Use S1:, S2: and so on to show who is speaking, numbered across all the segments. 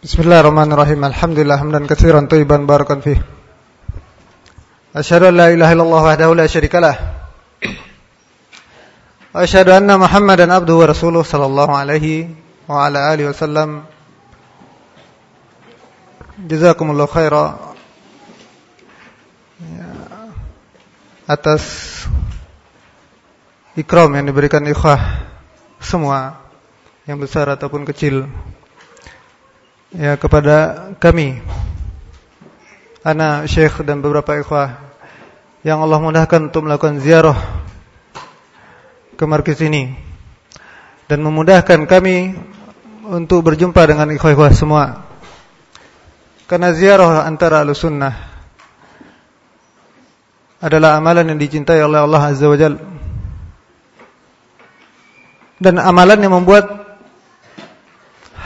S1: Bismillahirrahmanirrahim. Alhamdulillah hamdan katsiran thayyiban barakan fih. Asyhadu an la ilaha illallah wahdahu la syarikalah. Wa asyhadu anna Muhammadan abduhu wa rasuluh sallallahu alaihi wa ala alihi wasallam. Jazakumullahu khaira. Ya. Atas ikram yang diberikan ikhwah semua yang besar ataupun kecil ya kepada kami anak syekh dan beberapa ikhwah yang Allah mudahkan untuk melakukan ziarah ke markis ini dan memudahkan kami untuk berjumpa dengan ikhwah-ikhwah semua. Karena ziarah antara al-sunnah adalah amalan yang dicintai oleh Allah Azza wa Jal. Dan amalan yang membuat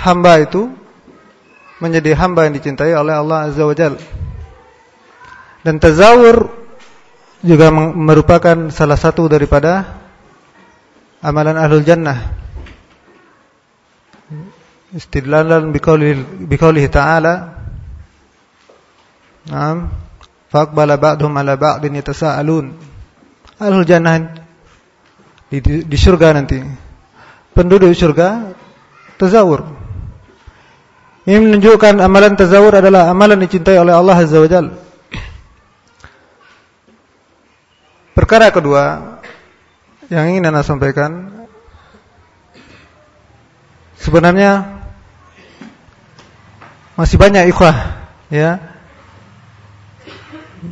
S1: hamba itu menjadi hamba yang dicintai oleh Allah Azza wa Jal. Dan tazawur juga merupakan salah satu daripada amalan ahlul jannah. Istidlalan biqaulihi ta'ala Naam faqbala ba'dhum 'ala ba'din yatasaalun. Ahlul jannah di, di surga nanti. Penduduk surga tazawur ini menunjukkan amalan tazawur adalah amalan dicintai oleh Allah Azza wa Jalla. Perkara kedua yang ingin Anda sampaikan sebenarnya masih banyak ikhwah ya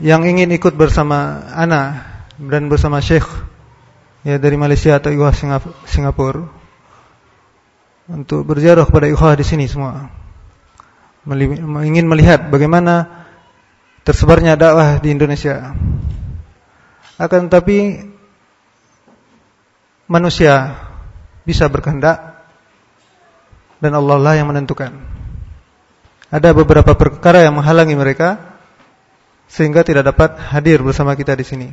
S1: yang ingin ikut bersama Ana dan bersama Syekh ya dari Malaysia atau ikhwah Singapura untuk berziarah kepada ikhwah di sini semua ingin melihat bagaimana tersebarnya dakwah di Indonesia. Akan tetapi manusia bisa berkehendak dan Allah lah yang menentukan. Ada beberapa perkara yang menghalangi mereka sehingga tidak dapat hadir bersama kita di sini.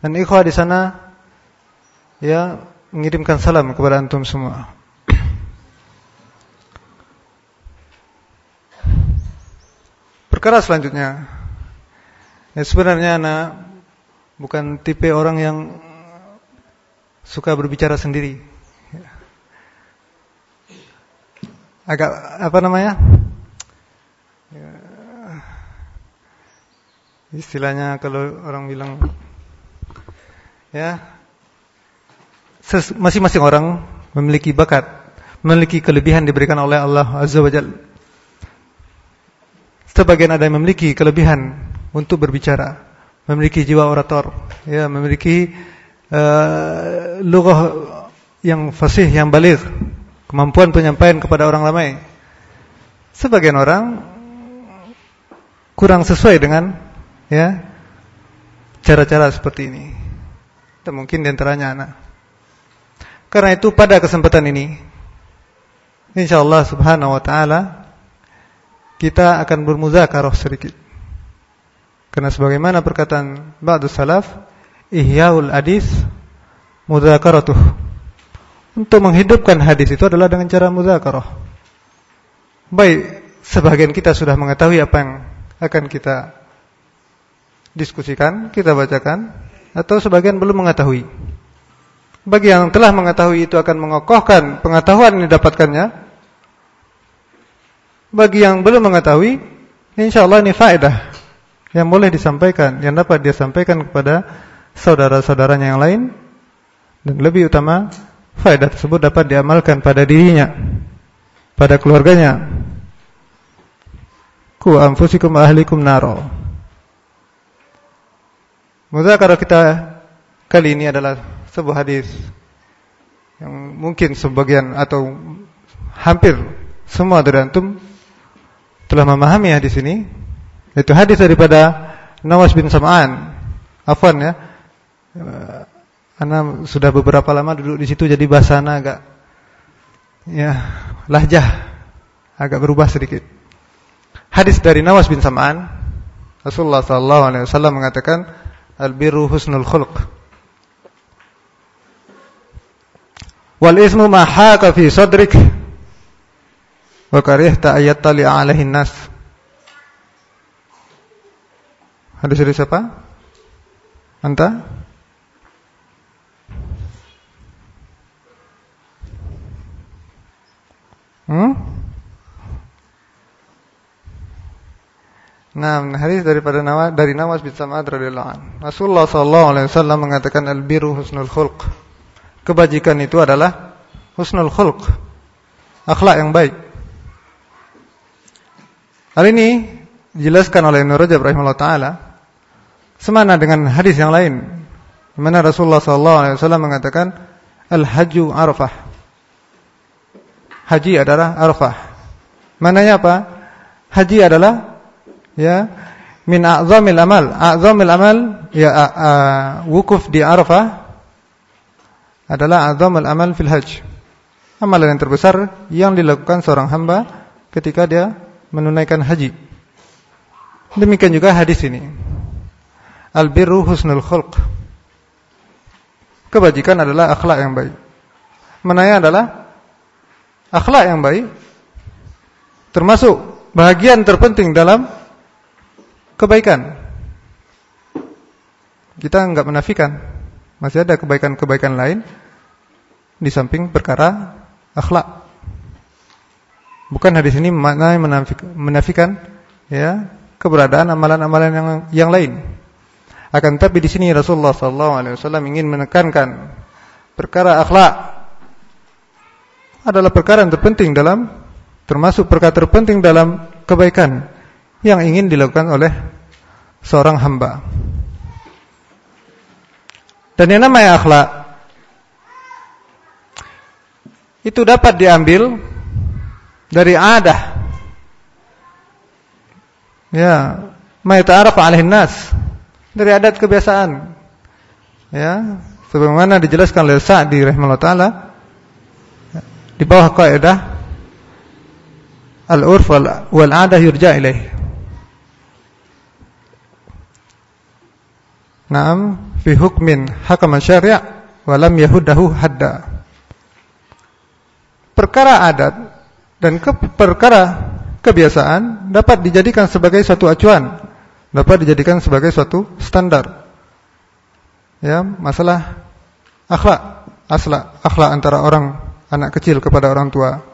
S1: Dan ikhwah di sana ya mengirimkan salam kepada antum semua. Perkara selanjutnya. Ya Sebenarnya anak Bukan tipe orang yang Suka berbicara sendiri. Agak Apa namanya? Ya, Istilahnya Kalau orang bilang Ya Masing-masing orang Memiliki bakat Memiliki kelebihan diberikan oleh Allah Azza wa Jalla Sebagian ada yang memiliki kelebihan untuk berbicara, memiliki jiwa orator, ya, memiliki uh, lughah yang fasih, yang balik, kemampuan penyampaian kepada orang ramai. Sebagian orang kurang sesuai dengan ya cara-cara seperti ini. Dan mungkin di antaranya anak. Karena itu pada kesempatan ini, insyaallah subhanahu wa taala kita akan bermuzakarah sedikit. Karena sebagaimana perkataan ba'du salaf, ihyaul hadis muzakaratuh. Untuk menghidupkan hadis itu adalah dengan cara muzakarah. Baik, sebagian kita sudah mengetahui apa yang akan kita diskusikan, kita bacakan, atau sebagian belum mengetahui. Bagi yang telah mengetahui itu akan mengokohkan pengetahuan yang didapatkannya, bagi yang belum mengetahui, insya Allah ini faedah yang boleh disampaikan, yang dapat dia sampaikan kepada saudara-saudaranya yang lain dan lebih utama faedah tersebut dapat diamalkan pada dirinya, pada keluarganya. Ku anfusikum ahlikum naro. Muzakarah kita kali ini adalah sebuah hadis yang mungkin sebagian atau hampir semua dari antum telah memahami hadis ini itu hadis daripada Nawas bin Sam'an Afwan ya Ana sudah beberapa lama duduk di situ jadi bahasa ana agak ya lahjah agak berubah sedikit. Hadis dari Nawas bin Sam'an Rasulullah sallallahu alaihi wasallam mengatakan al-birru husnul khuluq. Wal ismu ma haka fi sadrik wa karihta ayattali alaihin nas. Hadis dari siapa? Anta? Hmm? Nah, hadis daripada nama dari Nawas bin Sam'ad radhiyallahu anhu. Rasulullah sallallahu alaihi wasallam mengatakan al-birru husnul khulq. Kebajikan itu adalah husnul khulq. Akhlak yang baik. Hal ini dijelaskan oleh Ibnu Rajab rahimahullah taala semana dengan hadis yang lain. Mana Rasulullah sallallahu alaihi wasallam mengatakan al-hajju Arafah. Haji adalah Arafah. Mananya apa? Haji adalah ya min a'zamil amal a'zamil amal ya wukuf di Arafah adalah a'zamul amal fil hajj amalan yang terbesar yang dilakukan seorang hamba ketika dia menunaikan haji demikian juga hadis ini al birru husnul khulq kebajikan adalah akhlak yang baik mananya adalah akhlak yang baik termasuk bagian terpenting dalam kebaikan. Kita enggak menafikan. Masih ada kebaikan-kebaikan lain di samping perkara akhlak. Bukan hadis ini maknanya menafikan ya keberadaan amalan-amalan yang yang lain. Akan tapi di sini Rasulullah SAW ingin menekankan perkara akhlak adalah perkara yang terpenting dalam termasuk perkara terpenting dalam kebaikan yang ingin dilakukan oleh seorang hamba. Dan yang namanya akhlak itu dapat diambil dari adah. Ya, ma yata'araf 'alaihin nas. Dari adat kebiasaan. Ya, sebagaimana dijelaskan oleh Sa'di rahimahullah taala di bawah kaidah al-urf wal 'adah yurja ilaih. Naam fi hukmin hakama syari' wa lam yahudahu hadda. Perkara adat dan ke perkara kebiasaan dapat dijadikan sebagai suatu acuan, dapat dijadikan sebagai suatu standar. Ya, masalah akhlak, asla akhlak antara orang anak kecil kepada orang tua.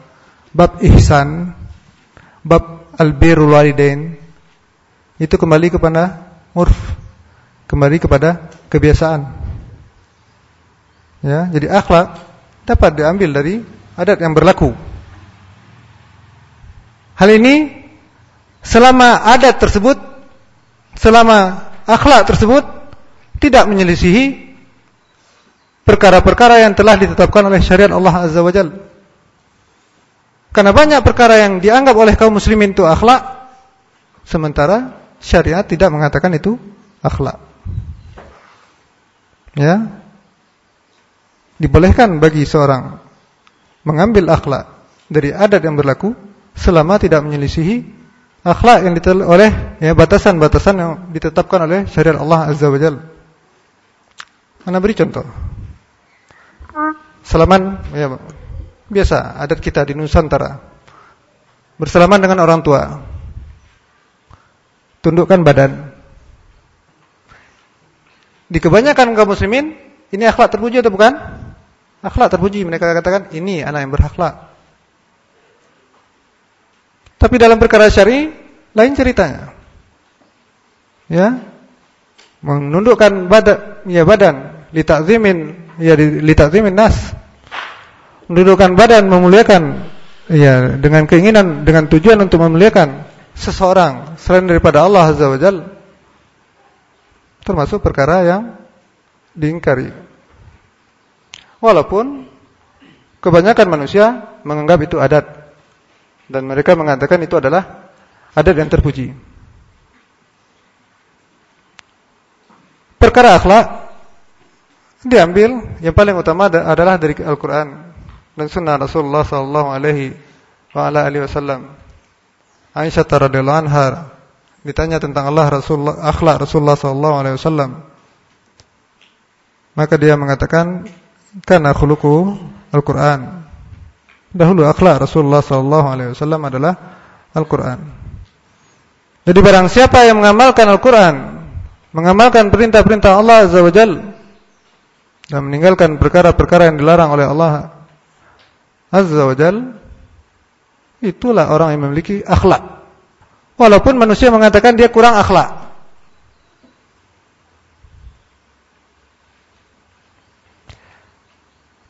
S1: Bab ihsan, bab albirrul walidain itu kembali kepada urf kembali kepada kebiasaan. Ya, jadi akhlak dapat diambil dari adat yang berlaku. Hal ini selama adat tersebut, selama akhlak tersebut tidak menyelisihi perkara-perkara yang telah ditetapkan oleh syariat Allah Azza wa Jalla. Karena banyak perkara yang dianggap oleh kaum muslimin itu akhlak, sementara syariat tidak mengatakan itu akhlak ya dibolehkan bagi seorang mengambil akhlak dari adat yang berlaku selama tidak menyelisihi akhlak yang ditel oleh ya batasan-batasan yang ditetapkan oleh syariat Allah Azza wa Jalla. Mana beri contoh? Salaman ya biasa adat kita di Nusantara. Bersalaman dengan orang tua. Tundukkan badan. Di kebanyakan kaum muslimin ini akhlak terpuji atau bukan? Akhlak terpuji. Mereka katakan ini anak yang berakhlak. Tapi dalam perkara syari lain ceritanya. Ya. Menundukkan badan ya badan li ta'zimin ya li ta'zimin nas. Menundukkan badan memuliakan ya dengan keinginan dengan tujuan untuk memuliakan seseorang selain daripada Allah Azza wa Jalla termasuk perkara yang diingkari. Walaupun kebanyakan manusia menganggap itu adat dan mereka mengatakan itu adalah adat yang terpuji. Perkara akhlak diambil yang paling utama adalah dari Al-Qur'an dan sunnah Rasulullah sallallahu alaihi wa ala alihi wasallam. Aisyah radhiyallahu anha ditanya tentang Allah Rasulullah akhlak Rasulullah sallallahu alaihi wasallam maka dia mengatakan karena khuluqu Al-Qur'an Dahulu akhlak Rasulullah sallallahu alaihi wasallam adalah Al-Qur'an. Jadi barang siapa yang mengamalkan Al-Qur'an, mengamalkan perintah-perintah Allah Azza wa dan meninggalkan perkara-perkara yang dilarang oleh Allah Azza wa itulah orang yang memiliki akhlak. Walaupun manusia mengatakan dia kurang akhlak.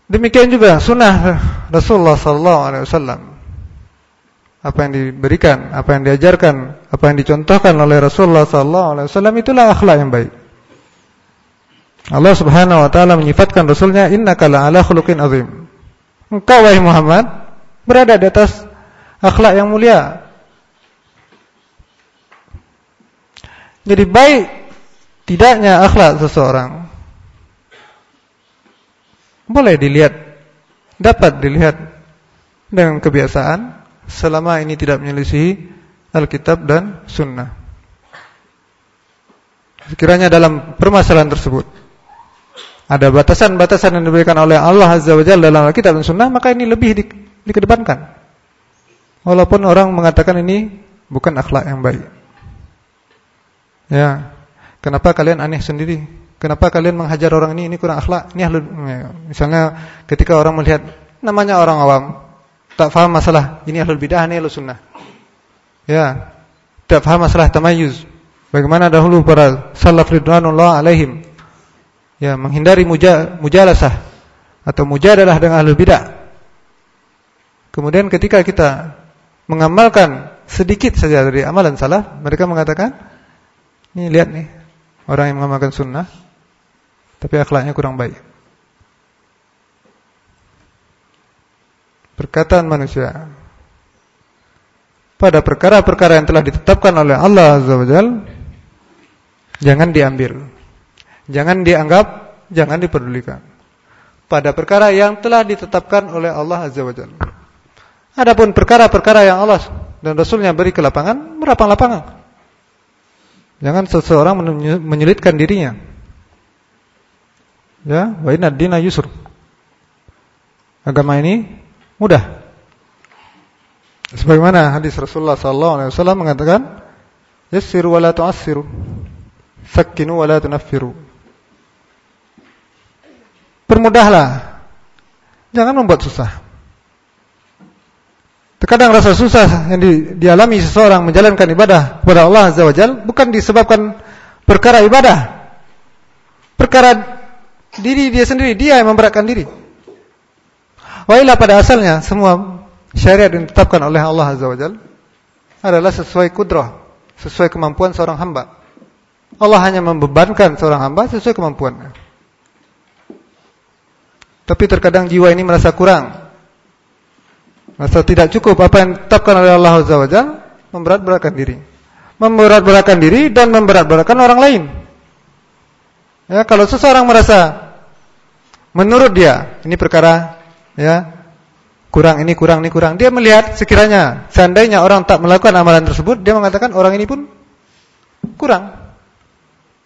S1: Demikian juga sunnah Rasulullah sallallahu alaihi wasallam. Apa yang diberikan, apa yang diajarkan, apa yang dicontohkan oleh Rasulullah sallallahu alaihi wasallam itulah akhlak yang baik. Allah Subhanahu wa taala menyifatkan rasulnya innaka la'ala khuluqin azim. Engkau wahai Muhammad berada di atas akhlak yang mulia. Jadi baik tidaknya akhlak seseorang boleh dilihat, dapat dilihat dengan kebiasaan selama ini tidak menyelisihi Alkitab dan Sunnah. Sekiranya dalam permasalahan tersebut ada batasan-batasan yang diberikan oleh Allah Azza wa Jalla dalam Alkitab dan Sunnah, maka ini lebih di, dikedepankan. Walaupun orang mengatakan ini bukan akhlak yang baik. Ya, kenapa kalian aneh sendiri? Kenapa kalian menghajar orang ini? Ini kurang akhlak. Ini ahlu, ya. misalnya ketika orang melihat namanya orang awam tak faham masalah ini ahlul bidah ini ahlus sunnah. Ya, tak faham masalah tamayuz. Bagaimana dahulu para salaf ridwanullah alaihim ya menghindari muja, mujalasah atau mujadalah dengan ahlul bidah. Kemudian ketika kita mengamalkan sedikit saja dari amalan salaf, mereka mengatakan, "Nih lihat nih, orang yang mengamalkan sunnah tapi akhlaknya kurang baik. Perkataan manusia pada perkara-perkara yang telah ditetapkan oleh Allah Azza wa Jal jangan diambil. Jangan dianggap, jangan diperdulikan. Pada perkara yang telah ditetapkan oleh Allah Azza wa Jal. Adapun perkara-perkara yang Allah dan Rasulnya beri ke lapangan, merapang lapangan. Jangan seseorang menyulitkan dirinya. Ya, wa inna dina yusr. Agama ini mudah. Sebagaimana hadis Rasulullah sallallahu alaihi wasallam mengatakan, "Yassiru wa la tu'assiru. Sakkinu wa la tunaffiru." Permudahlah. Jangan membuat susah. Terkadang rasa susah yang di, dialami seseorang menjalankan ibadah kepada Allah Azza wa Jalla bukan disebabkan perkara ibadah. Perkara diri dia sendiri, dia yang memberatkan diri. Wailah pada asalnya semua syariat yang ditetapkan oleh Allah Azza wa Jalla adalah sesuai kudrah, sesuai kemampuan seorang hamba. Allah hanya membebankan seorang hamba sesuai kemampuannya. Tapi terkadang jiwa ini merasa kurang. Merasa tidak cukup apa yang ditetapkan oleh Allah Azza wa Jalla, memberat-beratkan diri. Memberat-beratkan diri dan memberat-beratkan orang lain. Ya, kalau seseorang merasa menurut dia ini perkara ya kurang ini kurang ini kurang. Dia melihat sekiranya seandainya orang tak melakukan amalan tersebut dia mengatakan orang ini pun kurang.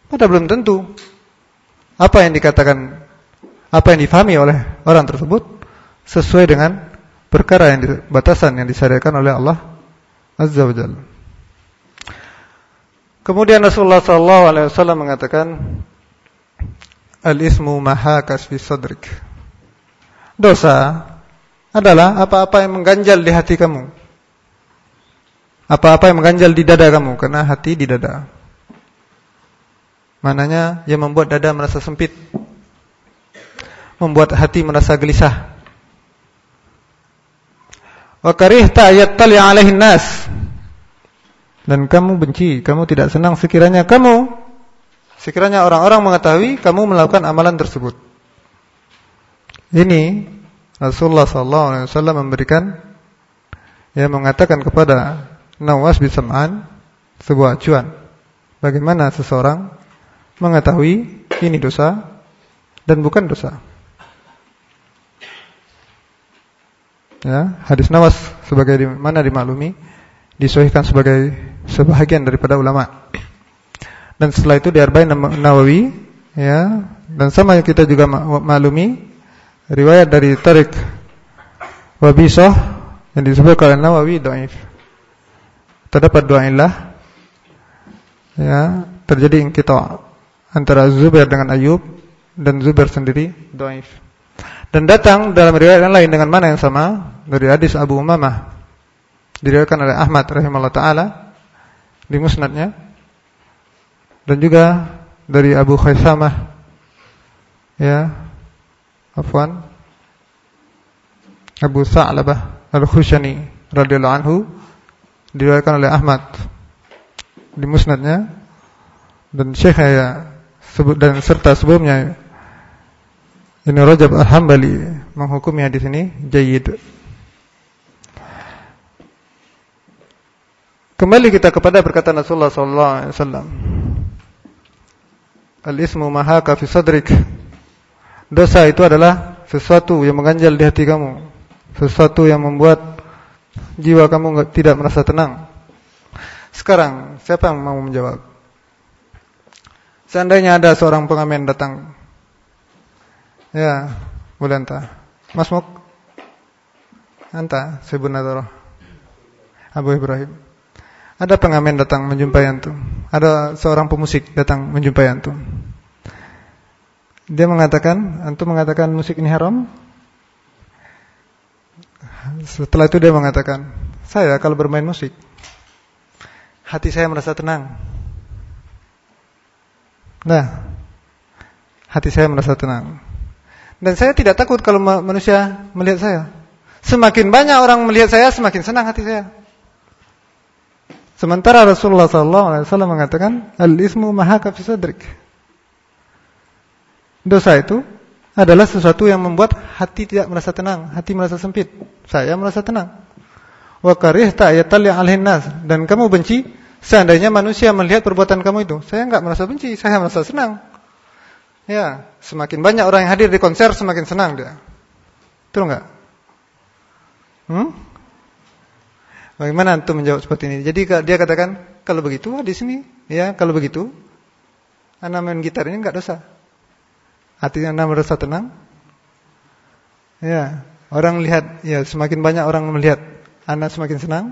S1: Padahal belum tentu. Apa yang dikatakan apa yang difahami oleh orang tersebut sesuai dengan perkara yang batasan yang disyariatkan oleh Allah Azza wa Jalla. Kemudian Rasulullah sallallahu alaihi wasallam mengatakan Al-ismu mahakas fi sadrik. Dosa adalah apa-apa yang mengganjal di hati kamu. Apa-apa yang mengganjal di dada kamu karena hati di dada. Mananya yang membuat dada merasa sempit. Membuat hati merasa gelisah. Wa karihta yattali alaihin nas. Dan kamu benci, kamu tidak senang sekiranya kamu Sekiranya orang-orang mengetahui kamu melakukan amalan tersebut. Ini Rasulullah SAW memberikan ya mengatakan kepada Nawas bin Sam'an sebuah acuan bagaimana seseorang mengetahui ini dosa dan bukan dosa. Ya, hadis Nawas sebagai mana dimaklumi disahihkan sebagai sebahagian daripada ulama dan setelah itu di Arba'in Nawawi ya dan sama kita juga maklumi riwayat dari Tariq Wabisah yang disebut oleh Nawawi dhaif. Terdapat dua ilah ya, terjadi inqita antara Zubair dengan Ayub dan Zubair sendiri dhaif. Dan datang dalam riwayat yang lain dengan mana yang sama dari hadis Abu Umamah diriwayatkan oleh Ahmad rahimahullah taala di musnadnya dan juga dari Abu Khaisamah ya. Afwan. Abu Sa'labah Al-Khushani radhiyallahu anhu diriwayatkan oleh Ahmad di musnadnya. Dan Syekh ya dan serta sebelumnya ini Rajab Al-Hambali menghukumi hadis ini jayyid. Kembali kita kepada perkataan Rasulullah sallallahu alaihi wasallam. Al-ismu mahaka fi sadrik. Dosa itu adalah sesuatu yang mengganjal di hati kamu, sesuatu yang membuat jiwa kamu tidak merasa tenang. Sekarang, siapa yang mau menjawab? Seandainya ada seorang pengamen datang. Ya, boleh anta. Mas Muk. Anta, Sebunatoro. Abu Ibrahim. Ada pengamen datang menjumpai antum. Ada seorang pemusik datang menjumpai antum. Dia mengatakan, antum mengatakan musik ini haram. Setelah itu dia mengatakan, saya kalau bermain musik, hati saya merasa tenang. Nah, hati saya merasa tenang. Dan saya tidak takut kalau manusia melihat saya. Semakin banyak orang melihat saya, semakin senang hati saya. Sementara Rasulullah SAW mengatakan al-ismu mahaka fi sadrik. Dosa itu adalah sesuatu yang membuat hati tidak merasa tenang, hati merasa sempit. Saya merasa tenang. Wa karihta ayatal alhin nas dan kamu benci seandainya manusia melihat perbuatan kamu itu. Saya enggak merasa benci, saya merasa senang. Ya, semakin banyak orang yang hadir di konser semakin senang dia. Betul enggak? Hmm? Bagaimana antum menjawab seperti ini? Jadi dia katakan, kalau begitu di sini, ya kalau begitu, anda main gitar ini enggak dosa. Artinya anda merasa tenang. Ya, orang lihat, ya semakin banyak orang melihat, anda semakin senang.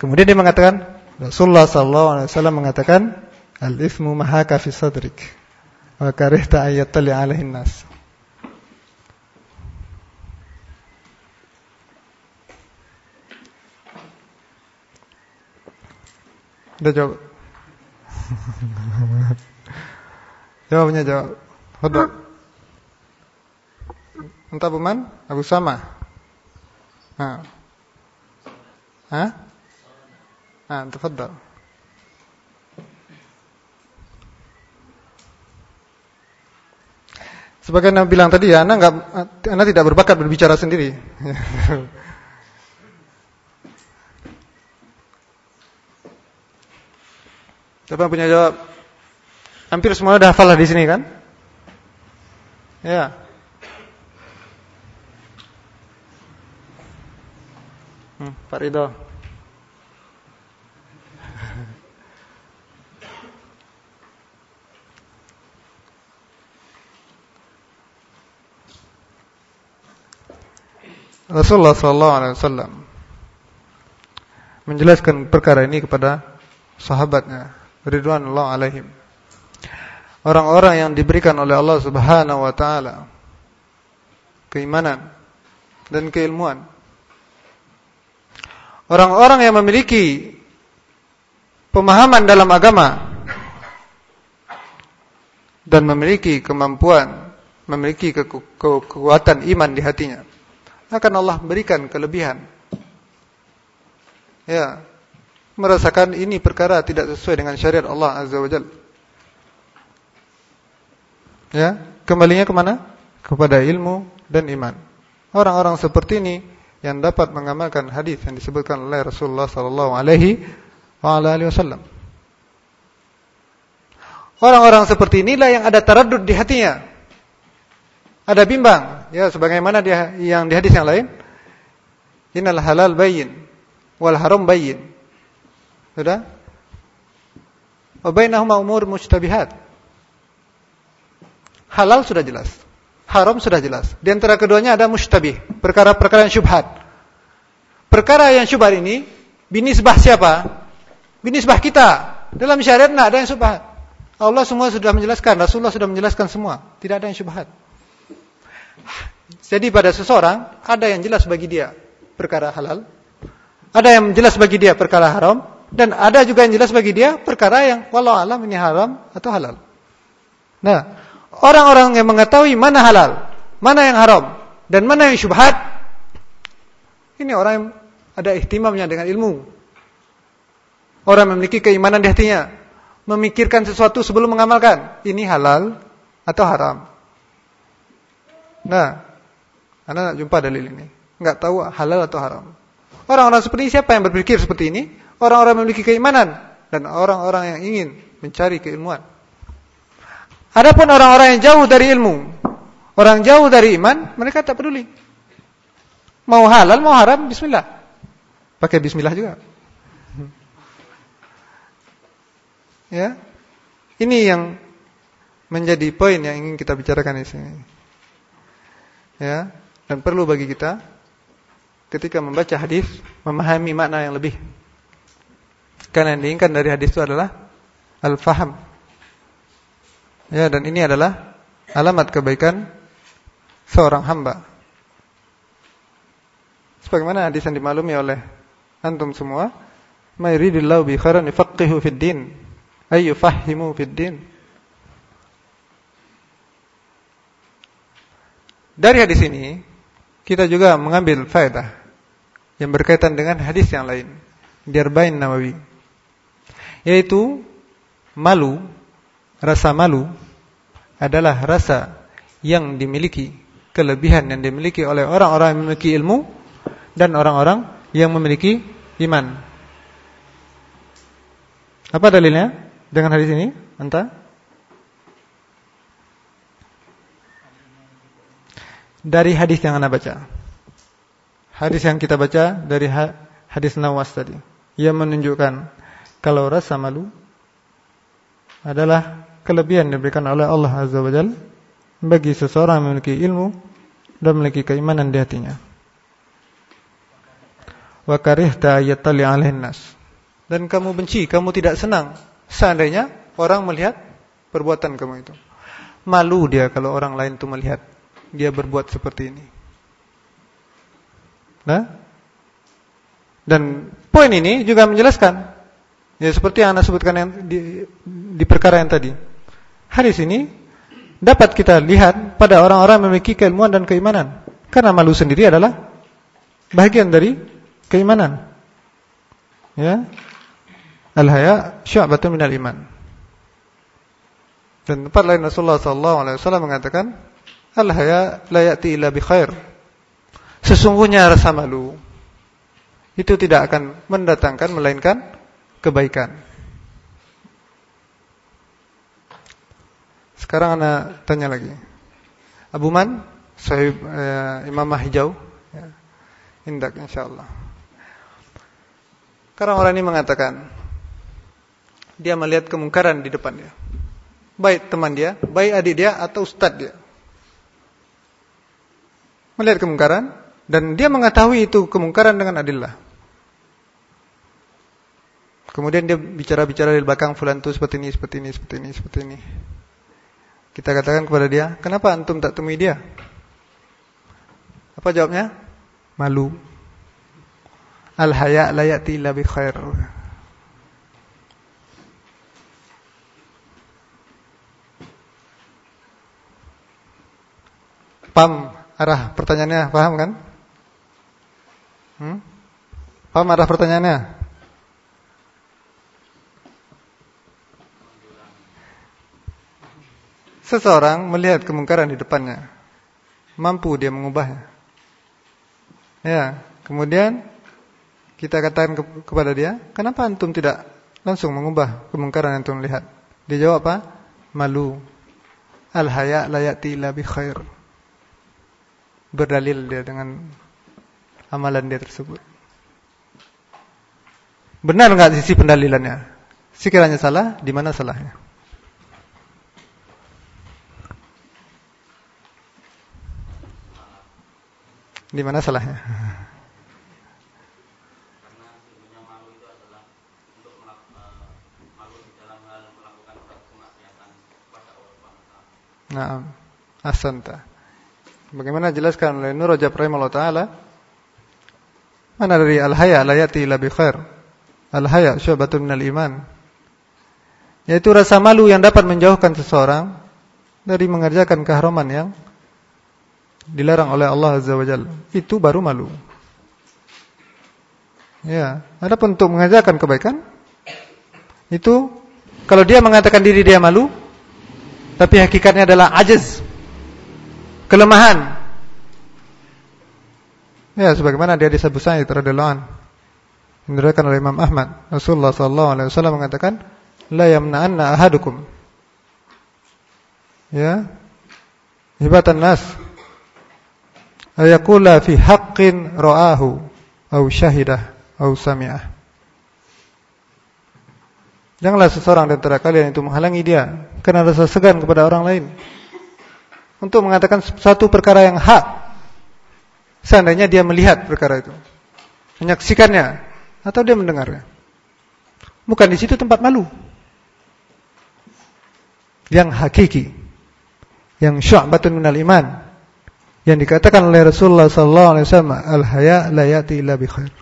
S1: Kemudian dia mengatakan, Rasulullah sallallahu alaihi wasallam mengatakan, al-ithmu mahaka fi sadrik wa karihta ayyatali alaihin nas. Udah jawab. Jawabnya jawab. Hodok. Entah buman? Abu Sama. Nah. Hah? Nah, tafadhal. Sebagai Nabi bilang tadi ya, Anda enggak Anda tidak berbakat berbicara sendiri. Siapa yang punya jawab? Hampir semua udah hafal lah di sini kan? Ya. Hmm, Pak Ridho. Rasulullah sallallahu alaihi wasallam menjelaskan perkara ini kepada sahabatnya ridwanullah alaihim. Orang-orang yang diberikan oleh Allah Subhanahu wa taala keimanan dan keilmuan. Orang-orang yang memiliki pemahaman dalam agama dan memiliki kemampuan, memiliki ke ke kekuatan iman di hatinya, akan Allah berikan kelebihan. Ya, merasakan ini perkara tidak sesuai dengan syariat Allah Azza wa Jalla. Ya, kembalinya ke mana? Kepada ilmu dan iman. Orang-orang seperti ini yang dapat mengamalkan hadis yang disebutkan oleh Rasulullah sallallahu alaihi wasallam. Orang-orang seperti inilah yang ada taraddud di hatinya. Ada bimbang, ya sebagaimana dia yang di hadis yang lain. Innal halal bayyin wal haram bayyin. Sudah? Wa umur mustabihat. Halal sudah jelas. Haram sudah jelas. Di antara keduanya ada mustabih, perkara-perkara yang syubhat. Perkara yang syubhat ini binisbah siapa? Binisbah kita. Dalam syariat tidak ada yang syubhat. Allah semua sudah menjelaskan, Rasulullah sudah menjelaskan semua. Tidak ada yang syubhat. Jadi pada seseorang ada yang jelas bagi dia perkara halal, ada yang jelas bagi dia perkara haram, dan ada juga yang jelas bagi dia perkara yang walau alam ini haram atau halal. Nah, orang-orang yang mengetahui mana halal, mana yang haram, dan mana yang syubhat, ini orang yang ada ihtimamnya dengan ilmu. Orang memiliki keimanan di hatinya, memikirkan sesuatu sebelum mengamalkan, ini halal atau haram. Nah, anda jumpa dalil ini, nggak tahu halal atau haram. Orang-orang seperti ini siapa yang berpikir seperti ini? Orang-orang memiliki keimanan dan orang-orang yang ingin mencari keilmuan. Adapun orang-orang yang jauh dari ilmu, orang jauh dari iman, mereka tak peduli. Mau halal, mau haram, bismillah. Pakai bismillah juga. Ya. Ini yang menjadi poin yang ingin kita bicarakan di sini. Ya, dan perlu bagi kita ketika membaca hadis memahami makna yang lebih. Karena yang diinginkan dari hadis itu adalah al-faham. Ya, dan ini adalah alamat kebaikan seorang hamba. Sebagaimana hadis yang dimaklumi oleh antum semua, "May yuridillahu bi khairan yufaqihu fid din." Ay fid din. Dari hadis ini kita juga mengambil faedah yang berkaitan dengan hadis yang lain di Arba'in Nawawi yaitu malu, rasa malu adalah rasa yang dimiliki, kelebihan yang dimiliki oleh orang-orang yang memiliki ilmu dan orang-orang yang memiliki iman. Apa dalilnya dengan hadis ini? Anta? Dari hadis yang Anda baca. Hadis yang kita baca dari hadis Nawas tadi. Ia menunjukkan kalau rasa malu adalah kelebihan diberikan oleh Allah Azza wa Jal bagi seseorang memiliki ilmu dan memiliki keimanan di hatinya. Wa karihta ayatali alaihin nas. Dan kamu benci, kamu tidak senang seandainya orang melihat perbuatan kamu itu. Malu dia kalau orang lain itu melihat dia berbuat seperti ini. Nah, dan poin ini juga menjelaskan Ya seperti yang anda sebutkan yang di, di perkara yang tadi. Hadis ini dapat kita lihat pada orang-orang memiliki keilmuan dan keimanan. Karena malu sendiri adalah bagian dari keimanan. Ya. Al-haya syu'batun minal iman. Dan tempat lain Rasulullah sallallahu alaihi wasallam mengatakan, "Al-haya la ya'ti illa bi khair." Sesungguhnya rasa malu itu tidak akan mendatangkan melainkan kebaikan. Sekarang anda tanya lagi. Abu Man, sahib eh, imamah hijau. Ya. Indak insyaallah. Sekarang orang ini mengatakan dia melihat kemungkaran di depan dia. Baik teman dia, baik adik dia atau ustad dia. Melihat kemungkaran dan dia mengetahui itu kemungkaran dengan adillah. Kemudian dia bicara-bicara di belakang fulan itu seperti ini, seperti ini, seperti ini, seperti ini. Kita katakan kepada dia, kenapa antum tak temui dia? Apa jawabnya? Malu. Al-haya la ya'ti illa bi khair. Paham arah pertanyaannya? Paham kan? Hmm? Paham arah pertanyaannya? Seseorang melihat kemungkaran di depannya, mampu dia mengubahnya. Ya, kemudian kita katakan ke kepada dia, kenapa antum tidak langsung mengubah kemungkaran yang antum lihat? Dia jawab apa? Malu. Al haya la yati illa bi khair. Berdalil dia dengan amalan dia tersebut. Benar enggak sisi pendalilannya? Sekiranya salah, di mana salahnya? Di mana salahnya? Nah, asanta. Bagaimana jelaskan oleh Nur Rajab rahimahullah taala? Mana dari al-haya la yati illa khair. Al-haya minal iman. Yaitu rasa malu yang dapat menjauhkan seseorang dari mengerjakan keharaman yang dilarang oleh Allah Azza wa Jalla. Itu baru malu. Ya, adapun untuk mengerjakan kebaikan itu kalau dia mengatakan diri dia malu tapi hakikatnya adalah ajiz kelemahan. Ya, sebagaimana dia disebut Sa'id radhiyallahu anhu. Oleh Imam Ahmad, Rasulullah sallallahu alaihi wasallam mengatakan, "La yamna'anna ahadukum." Ya. Hibatan nas ayakula fi haqqin ra'ahu aw syahidah aw sami'ah. Janganlah seseorang di antara kalian itu menghalangi dia karena rasa segan kepada orang lain untuk mengatakan satu perkara yang hak. Seandainya dia melihat perkara itu, menyaksikannya atau dia mendengarnya. Bukan di situ tempat malu. Yang hakiki, yang syu'batun minal iman, yang dikatakan oleh Rasulullah sallallahu alaihi wasallam, al-haya la yati illa bi khair.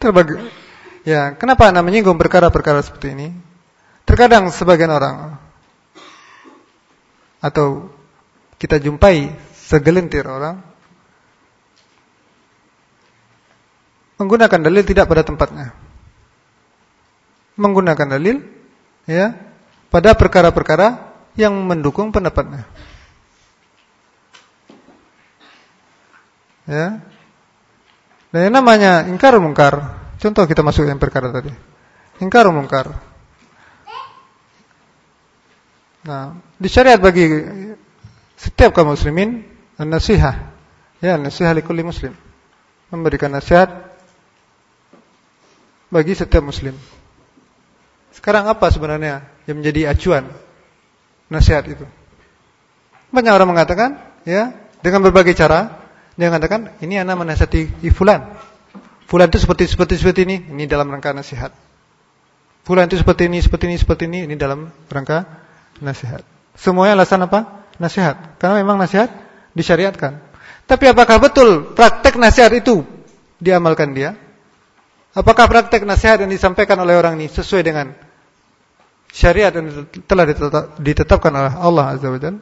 S1: Terbagi Ya, kenapa Anda menyinggung perkara-perkara seperti ini? Terkadang sebagian orang atau kita jumpai segelintir orang menggunakan dalil tidak pada tempatnya. Menggunakan dalil ya pada perkara-perkara yang mendukung pendapatnya. Ya. Dan yang namanya ingkar mungkar. Contoh kita masuk yang perkara tadi. Ingkar mungkar. Nah, disyariat bagi setiap kaum muslimin nasihat. Ya, nasihat likulli muslim. Memberikan nasihat bagi setiap muslim. Sekarang apa sebenarnya yang menjadi acuan nasihat itu? Banyak orang mengatakan, ya, dengan berbagai cara dia mengatakan, ini anak menasihati fulan. Fulan itu seperti seperti seperti ini, ini dalam rangka nasihat. Fulan itu seperti ini, seperti ini, seperti ini, ini dalam rangka nasihat. Semuanya alasan apa? Nasihat. Karena memang nasihat disyariatkan. Tapi apakah betul praktek nasihat itu diamalkan dia? Apakah praktek nasihat yang disampaikan oleh orang ini sesuai dengan syariat yang telah ditetapkan oleh Allah Azza wa Jalla?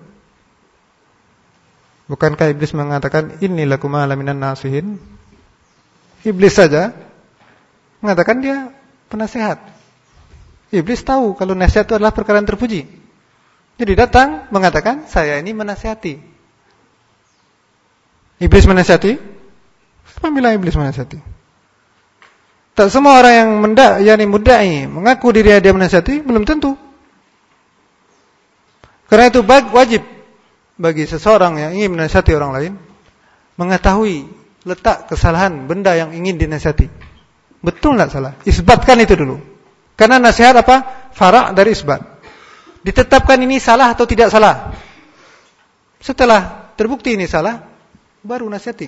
S1: Bukankah iblis mengatakan inilah kumala minan nasihin? Iblis saja mengatakan dia penasehat. Iblis tahu kalau nasihat itu adalah perkara yang terpuji. Jadi datang mengatakan saya ini menasihati. Iblis menasihati? Siapa bilang iblis menasihati? Tak semua orang yang mendak, yakni mudai, mengaku diri dia menasihati belum tentu. Karena itu wajib bagi seseorang yang ingin menasihati orang lain mengetahui letak kesalahan benda yang ingin dinasihati. Betul tidak salah? Isbatkan itu dulu. Karena nasihat apa? Farak dari isbat ditetapkan ini salah atau tidak salah. Setelah terbukti ini salah, baru nasihati.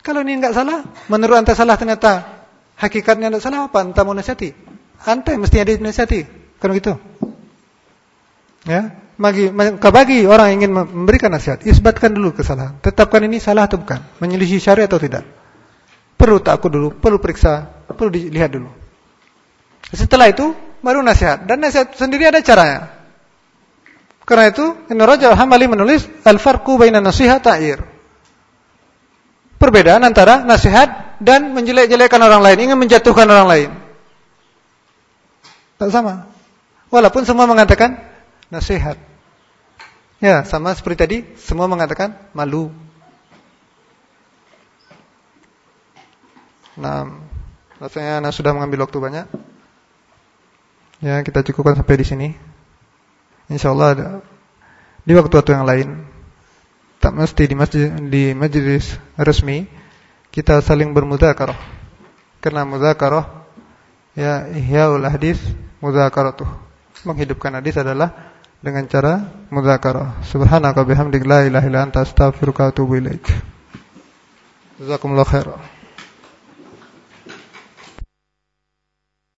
S1: Kalau ini enggak salah, menurut anda salah ternyata hakikatnya enggak salah apa anda mau nasihati? Anda mesti ada nasihati. Kalau gitu. Ya, bagi bagi orang yang ingin memberikan nasihat, isbatkan dulu kesalahan. Tetapkan ini salah atau bukan, menyelisih syariat atau tidak. Perlu takut dulu, perlu periksa, perlu dilihat dulu. Setelah itu baru nasihat dan nasihat sendiri ada caranya. Karena itu, Ibnu Rajab Hambali menulis al-farqu bainan nasihat ta'ir. Perbedaan antara nasihat dan menjelek-jelekkan orang lain, ingin menjatuhkan orang lain. Tak sama. Walaupun semua mengatakan nasihat. Ya, sama seperti tadi, semua mengatakan malu. Nah, rasanya Anda sudah mengambil waktu banyak. Ya, kita cukupkan sampai di sini. InsyaAllah di waktu-waktu yang lain tak mesti di masjid di majlis resmi kita saling bermudzakarah. Karena mudzakarah ya ihyaul hadis mudzakaratuh. Menghidupkan hadis adalah dengan cara mudzakarah. Subhanaka bihamdika la ilaha illa anta astaghfiruka wa atubu ilaik. Jazakumullahu khairan.